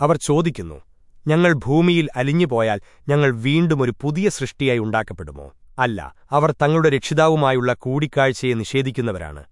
അവർ ചോദിക്കുന്നു ഞങ്ങൾ ഭൂമിയിൽ അലിഞ്ഞുപോയാൽ ഞങ്ങൾ വീണ്ടും ഒരു പുതിയ സൃഷ്ടിയായി ഉണ്ടാക്കപ്പെടുമോ? അല്ല അവർ തങ്ങളുടെ രക്ഷിതാവുമായുള്ള കൂടിക്കാഴ്ചയെ നിഷേധിക്കുന്നവരാണ്.